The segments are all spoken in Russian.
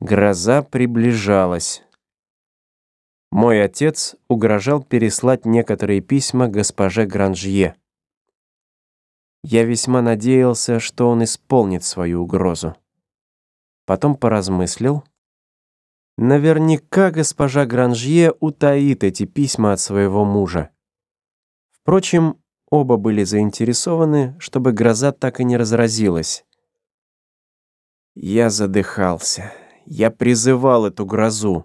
Гроза приближалась. Мой отец угрожал переслать некоторые письма госпоже Гранжье. Я весьма надеялся, что он исполнит свою угрозу. Потом поразмыслил. Наверняка госпожа Гранжье утаит эти письма от своего мужа. Впрочем, оба были заинтересованы, чтобы гроза так и не разразилась. Я задыхался. Я призывал эту грозу.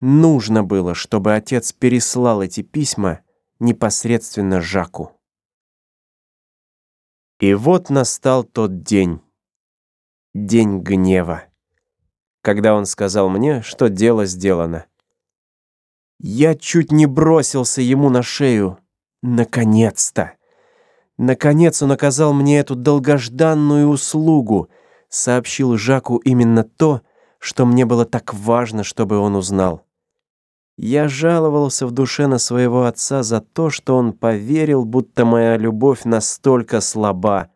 Нужно было, чтобы отец переслал эти письма непосредственно Жаку. И вот настал тот день. День гнева. Когда он сказал мне, что дело сделано. Я чуть не бросился ему на шею. Наконец-то! Наконец он оказал мне эту долгожданную услугу, сообщил Жаку именно то, что мне было так важно, чтобы он узнал. Я жаловался в душе на своего отца за то, что он поверил, будто моя любовь настолько слаба.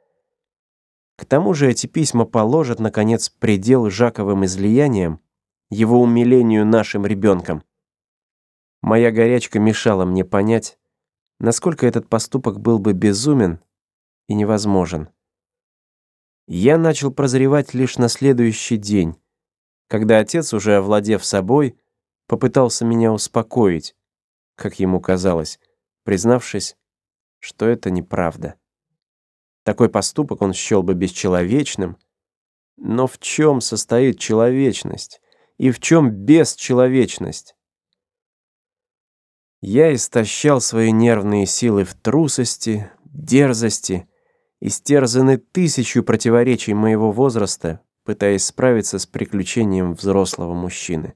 К тому же эти письма положат, наконец, предел Жаковым излияниям, его умилению нашим ребенком. Моя горячка мешала мне понять, насколько этот поступок был бы безумен и невозможен. Я начал прозревать лишь на следующий день, когда отец, уже овладев собой, попытался меня успокоить, как ему казалось, признавшись, что это неправда. Такой поступок он счел бы бесчеловечным, но в чем состоит человечность и в чем бесчеловечность? Я истощал свои нервные силы в трусости, дерзости, истерзаны тысячу противоречий моего возраста, пытаясь справиться с приключением взрослого мужчины.